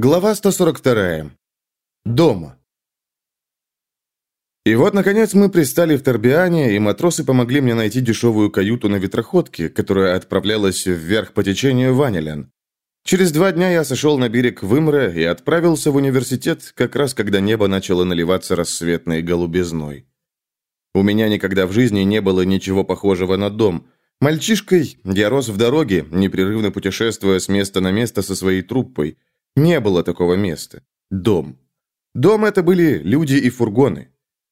Глава 142. Дома. И вот, наконец, мы пристали в Торбиане, и матросы помогли мне найти дешевую каюту на ветроходке, которая отправлялась вверх по течению Ванелен. Через два дня я сошел на берег Вымре и отправился в университет, как раз когда небо начало наливаться рассветной голубизной. У меня никогда в жизни не было ничего похожего на дом. Мальчишкой я рос в дороге, непрерывно путешествуя с места на место со своей труппой – не было такого места. Дом. Дом это были люди и фургоны.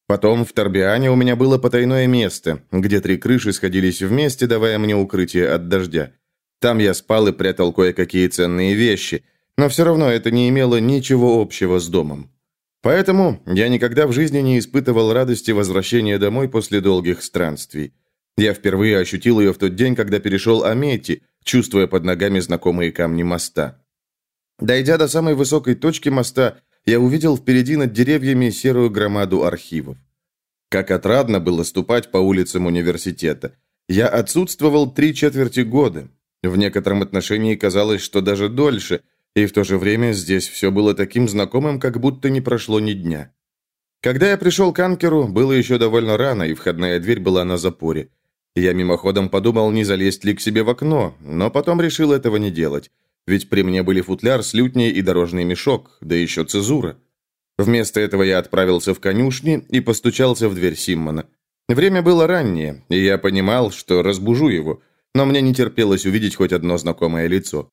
Потом в Торбиане у меня было потайное место, где три крыши сходились вместе, давая мне укрытие от дождя. Там я спал и прятал кое-какие ценные вещи, но все равно это не имело ничего общего с домом. Поэтому я никогда в жизни не испытывал радости возвращения домой после долгих странствий. Я впервые ощутил ее в тот день, когда перешел Амети, чувствуя под ногами знакомые камни моста. Дойдя до самой высокой точки моста, я увидел впереди над деревьями серую громаду архивов. Как отрадно было ступать по улицам университета. Я отсутствовал три четверти года. В некотором отношении казалось, что даже дольше, и в то же время здесь все было таким знакомым, как будто не прошло ни дня. Когда я пришел к Анкеру, было еще довольно рано, и входная дверь была на запоре. Я мимоходом подумал, не залезть ли к себе в окно, но потом решил этого не делать. Ведь при мне были футляр с лютней и дорожный мешок, да еще цезура. Вместо этого я отправился в конюшни и постучался в дверь Симмона. Время было раннее, и я понимал, что разбужу его, но мне не терпелось увидеть хоть одно знакомое лицо.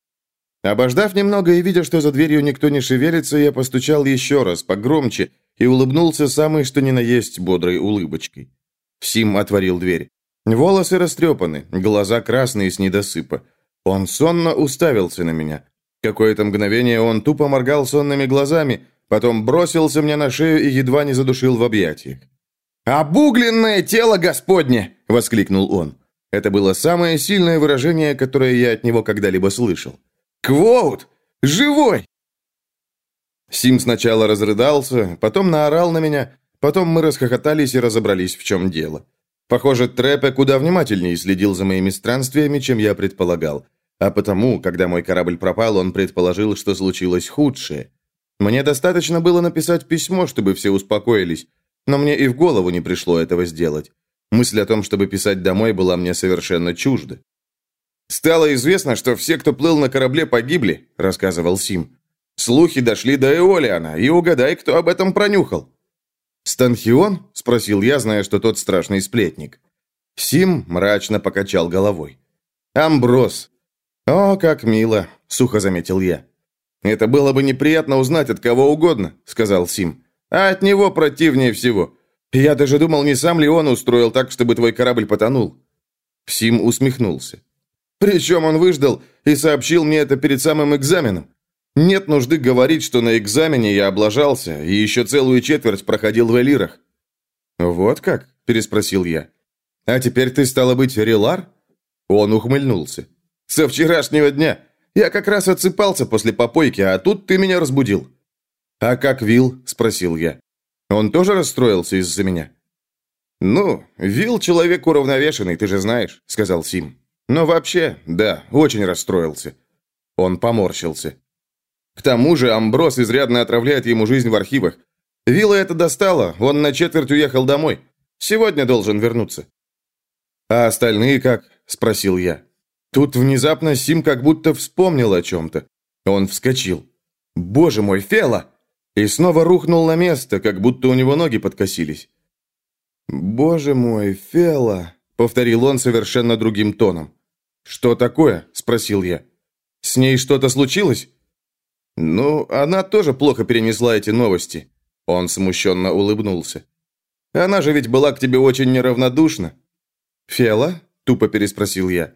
Обождав немного и видя, что за дверью никто не шевелится, я постучал еще раз, погромче, и улыбнулся самой что ни на есть бодрой улыбочкой. Сим отворил дверь. Волосы растрепаны, глаза красные с недосыпа. Он сонно уставился на меня. Какое-то мгновение он тупо моргал сонными глазами, потом бросился мне на шею и едва не задушил в объятиях. «Обугленное тело Господне!» — воскликнул он. Это было самое сильное выражение, которое я от него когда-либо слышал. «Квоут! Живой!» Сим сначала разрыдался, потом наорал на меня, потом мы расхохотались и разобрались, в чем дело. Похоже, Трэпе куда внимательнее следил за моими странствиями, чем я предполагал. А потому, когда мой корабль пропал, он предположил, что случилось худшее. Мне достаточно было написать письмо, чтобы все успокоились, но мне и в голову не пришло этого сделать. Мысль о том, чтобы писать домой, была мне совершенно чужда. «Стало известно, что все, кто плыл на корабле, погибли», — рассказывал Сим. «Слухи дошли до Эолиана, и угадай, кто об этом пронюхал». «Станхион?» — спросил я, зная, что тот страшный сплетник. Сим мрачно покачал головой. «Амброс, «О, как мило», — сухо заметил я. «Это было бы неприятно узнать от кого угодно», — сказал Сим. «А от него противнее всего. Я даже думал, не сам ли он устроил так, чтобы твой корабль потонул». Сим усмехнулся. «Причем он выждал и сообщил мне это перед самым экзаменом. Нет нужды говорить, что на экзамене я облажался и еще целую четверть проходил в элирах». «Вот как?» – переспросил я. «А теперь ты, стало быть, релар?» Он ухмыльнулся. Со вчерашнего дня. Я как раз отсыпался после попойки, а тут ты меня разбудил». «А как Вил?» – спросил я. «Он тоже расстроился из-за меня?» «Ну, Вил человек уравновешенный, ты же знаешь», – сказал Сим. «Но вообще, да, очень расстроился». Он поморщился. К тому же Амброс изрядно отравляет ему жизнь в архивах. Вилла это достало, он на четверть уехал домой. Сегодня должен вернуться. «А остальные как?» – спросил я. Тут внезапно Сим как будто вспомнил о чем-то. Он вскочил. «Боже мой, Фела!» И снова рухнул на место, как будто у него ноги подкосились. «Боже мой, Фела!» — повторил он совершенно другим тоном. «Что такое?» — спросил я. «С ней что-то случилось?» «Ну, она тоже плохо перенесла эти новости». Он смущенно улыбнулся. «Она же ведь была к тебе очень неравнодушна». «Фела?» — тупо переспросил я.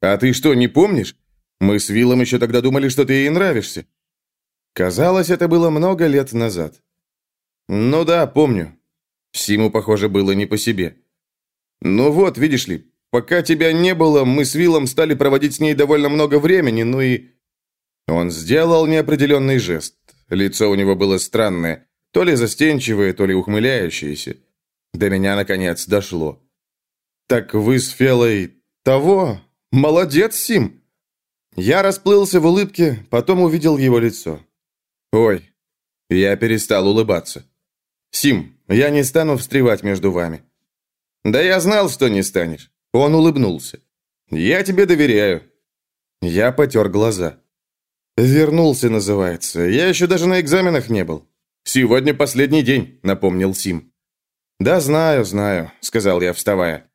«А ты что, не помнишь? Мы с Виллом еще тогда думали, что ты ей нравишься». Казалось, это было много лет назад. «Ну да, помню». Симу, похоже, было не по себе. «Ну вот, видишь ли, пока тебя не было, мы с Виллом стали проводить с ней довольно много времени, ну и...» Он сделал неопределенный жест. Лицо у него было странное, то ли застенчивое, то ли ухмыляющееся. До меня, наконец, дошло. «Так вы с Фелой того, «Молодец, Сим!» Я расплылся в улыбке, потом увидел его лицо. Ой, я перестал улыбаться. Сим, я не стану встревать между вами. Да я знал, что не станешь. Он улыбнулся. Я тебе доверяю. Я потер глаза. «Вернулся, называется. Я еще даже на экзаменах не был». «Сегодня последний день», — напомнил Сим. «Да, знаю, знаю», — сказал я, вставая.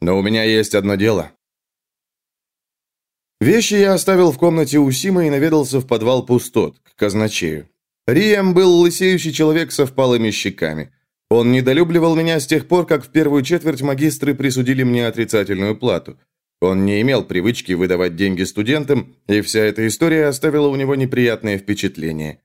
«Но у меня есть одно дело». Вещи я оставил в комнате у Сима и наведался в подвал пустот, к казначею. Рием был лысеющий человек со впалыми щеками. Он недолюбливал меня с тех пор, как в первую четверть магистры присудили мне отрицательную плату. Он не имел привычки выдавать деньги студентам, и вся эта история оставила у него неприятное впечатление.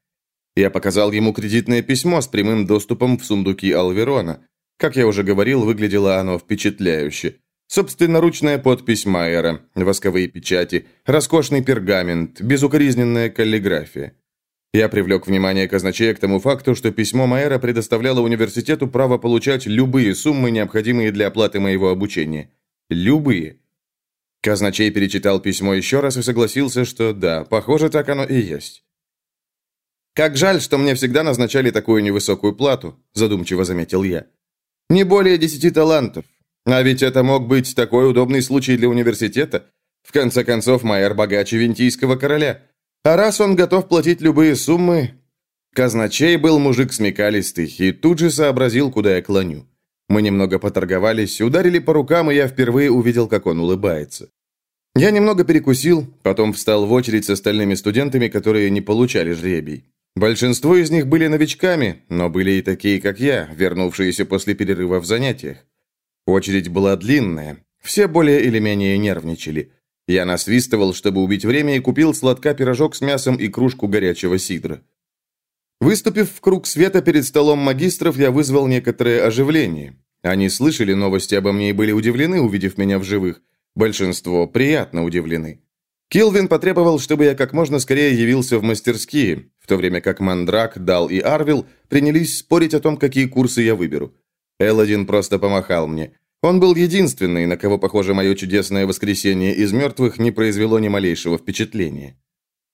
Я показал ему кредитное письмо с прямым доступом в сундуки Алверона. Как я уже говорил, выглядело оно впечатляюще. Собственноручная подпись Майера, восковые печати, роскошный пергамент, безукоризненная каллиграфия. Я привлек внимание казначея к тому факту, что письмо Майера предоставляло университету право получать любые суммы, необходимые для оплаты моего обучения. Любые. Казначей перечитал письмо еще раз и согласился, что да, похоже, так оно и есть. «Как жаль, что мне всегда назначали такую невысокую плату», задумчиво заметил я. «Не более десяти талантов. А ведь это мог быть такой удобный случай для университета. В конце концов, Майер богаче винтийского короля. А раз он готов платить любые суммы... Казначей был мужик смекалистый и тут же сообразил, куда я клоню. Мы немного поторговались, ударили по рукам, и я впервые увидел, как он улыбается. Я немного перекусил, потом встал в очередь с остальными студентами, которые не получали жребий. Большинство из них были новичками, но были и такие, как я, вернувшиеся после перерыва в занятиях. Очередь была длинная, все более или менее нервничали. Я насвистывал, чтобы убить время, и купил сладка пирожок с мясом и кружку горячего сидра. Выступив в круг света перед столом магистров, я вызвал некоторое оживление. Они слышали новости обо мне и были удивлены, увидев меня в живых. Большинство приятно удивлены. Килвин потребовал, чтобы я как можно скорее явился в мастерские, в то время как Мандрак, Дал и Арвил принялись спорить о том, какие курсы я выберу. Элладин просто помахал мне. Он был единственный, на кого, похоже, мое чудесное воскресенье из мертвых не произвело ни малейшего впечатления.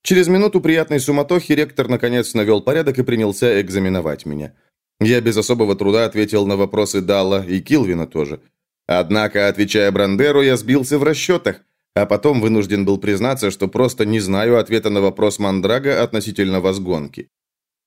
Через минуту приятной суматохи ректор наконец навел порядок и принялся экзаменовать меня. Я без особого труда ответил на вопросы Дала и Килвина тоже. Однако, отвечая Брандеру, я сбился в расчетах, а потом вынужден был признаться, что просто не знаю ответа на вопрос Мандрага относительно возгонки.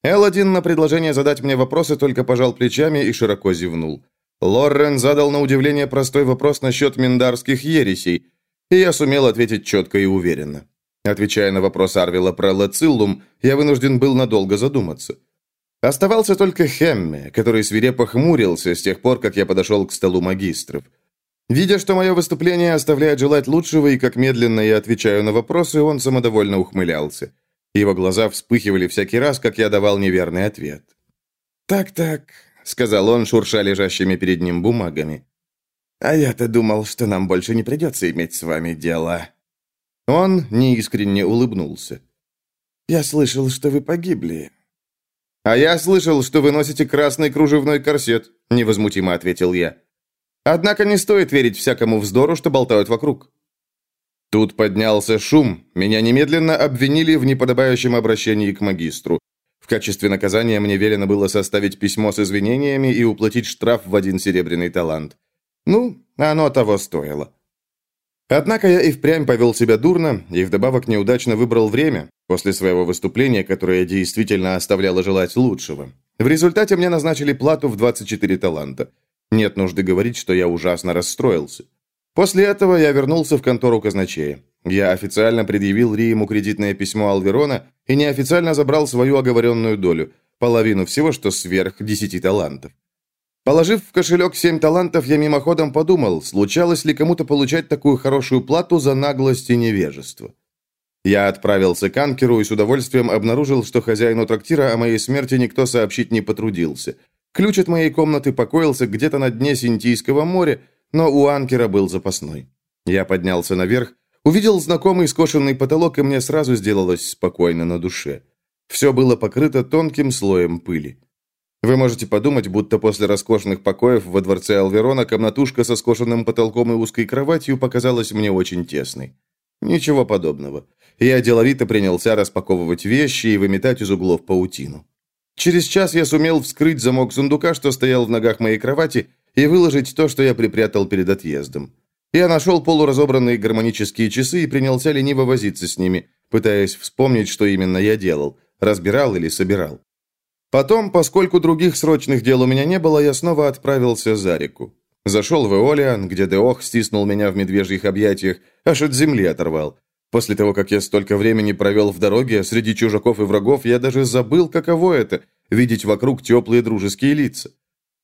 Элладин на предложение задать мне вопросы только пожал плечами и широко зевнул. Лоррен задал на удивление простой вопрос насчет миндарских ересей, и я сумел ответить четко и уверенно. Отвечая на вопрос Арвила про Лациллум, я вынужден был надолго задуматься. Оставался только Хемме, который свирепо хмурился с тех пор, как я подошел к столу магистров. Видя, что мое выступление оставляет желать лучшего и как медленно я отвечаю на вопросы, он самодовольно ухмылялся. Его глаза вспыхивали всякий раз, как я давал неверный ответ. «Так-так», — сказал он, шурша лежащими перед ним бумагами. «А я-то думал, что нам больше не придется иметь с вами дело». Он неискренне улыбнулся. «Я слышал, что вы погибли». «А я слышал, что вы носите красный кружевной корсет», — невозмутимо ответил я. «Однако не стоит верить всякому вздору, что болтают вокруг». Тут поднялся шум. Меня немедленно обвинили в неподобающем обращении к магистру. В качестве наказания мне велено было составить письмо с извинениями и уплатить штраф в один серебряный талант. Ну, оно того стоило. Однако я и впрямь повел себя дурно, и вдобавок неудачно выбрал время, после своего выступления, которое действительно оставляло желать лучшего. В результате мне назначили плату в 24 таланта. Нет нужды говорить, что я ужасно расстроился. После этого я вернулся в контору казначея. Я официально предъявил Риему кредитное письмо Алверона и неофициально забрал свою оговоренную долю, половину всего, что сверх 10 талантов. Положив в кошелек семь талантов, я мимоходом подумал, случалось ли кому-то получать такую хорошую плату за наглость и невежество. Я отправился к Анкеру и с удовольствием обнаружил, что хозяину трактира о моей смерти никто сообщить не потрудился. Ключ от моей комнаты покоился где-то на дне Синтийского моря, но у Анкера был запасной. Я поднялся наверх, увидел знакомый скошенный потолок, и мне сразу сделалось спокойно на душе. Все было покрыто тонким слоем пыли. Вы можете подумать, будто после роскошных покоев во дворце Алверона комнатушка со скошенным потолком и узкой кроватью показалась мне очень тесной. Ничего подобного. Я деловито принялся распаковывать вещи и выметать из углов паутину. Через час я сумел вскрыть замок сундука, что стоял в ногах моей кровати, и выложить то, что я припрятал перед отъездом. Я нашел полуразобранные гармонические часы и принялся лениво возиться с ними, пытаясь вспомнить, что именно я делал, разбирал или собирал. Потом, поскольку других срочных дел у меня не было, я снова отправился за реку. Зашел в Эолиан, где Деох стиснул меня в медвежьих объятиях, аж от земли оторвал. После того, как я столько времени провел в дороге, среди чужаков и врагов, я даже забыл, каково это – видеть вокруг теплые дружеские лица.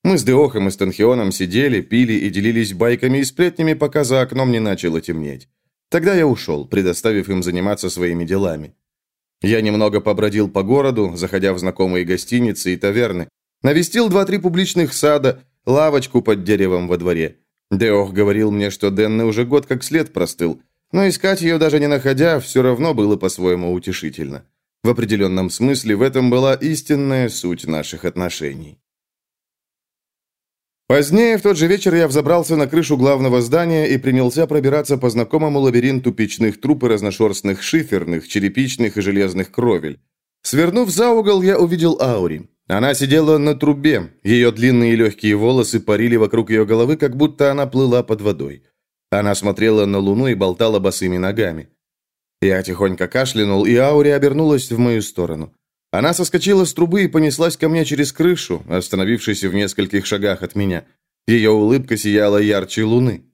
Мы с Деохом и Станхионом сидели, пили и делились байками и сплетнями, пока за окном не начало темнеть. Тогда я ушел, предоставив им заниматься своими делами. Я немного побродил по городу, заходя в знакомые гостиницы и таверны. Навестил два-три публичных сада, лавочку под деревом во дворе. Деох говорил мне, что Денны уже год как след простыл, но искать ее даже не находя, все равно было по-своему утешительно. В определенном смысле в этом была истинная суть наших отношений. Позднее, в тот же вечер, я взобрался на крышу главного здания и принялся пробираться по знакомому лабиринту печных труб и разношерстных шиферных, черепичных и железных кровель. Свернув за угол, я увидел Аури. Она сидела на трубе, ее длинные легкие волосы парили вокруг ее головы, как будто она плыла под водой. Она смотрела на луну и болтала босыми ногами. Я тихонько кашлянул, и Аури обернулась в мою сторону. Она соскочила с трубы и понеслась ко мне через крышу, остановившись в нескольких шагах от меня. Ее улыбка сияла ярче луны.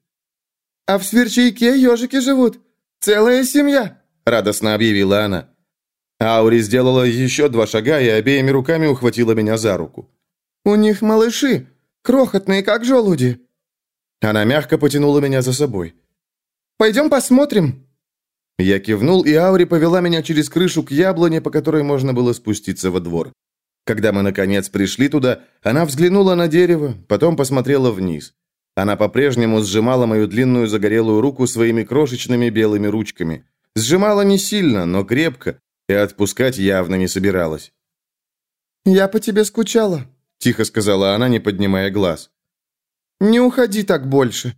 «А в сверчейке ежики живут. Целая семья», — радостно объявила она. Аури сделала еще два шага и обеими руками ухватила меня за руку. «У них малыши, крохотные, как желуди». Она мягко потянула меня за собой. «Пойдем посмотрим», я кивнул, и Аури повела меня через крышу к яблоне, по которой можно было спуститься во двор. Когда мы, наконец, пришли туда, она взглянула на дерево, потом посмотрела вниз. Она по-прежнему сжимала мою длинную загорелую руку своими крошечными белыми ручками. Сжимала не сильно, но крепко, и отпускать явно не собиралась. «Я по тебе скучала», — тихо сказала она, не поднимая глаз. «Не уходи так больше».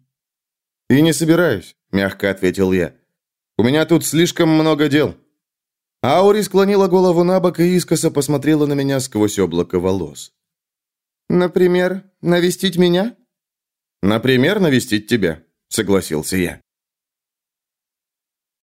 «И не собираюсь», — мягко ответил я. У меня тут слишком много дел». Аури склонила голову на бок и искоса посмотрела на меня сквозь облако волос. «Например, навестить меня?» «Например, навестить тебя», — согласился я.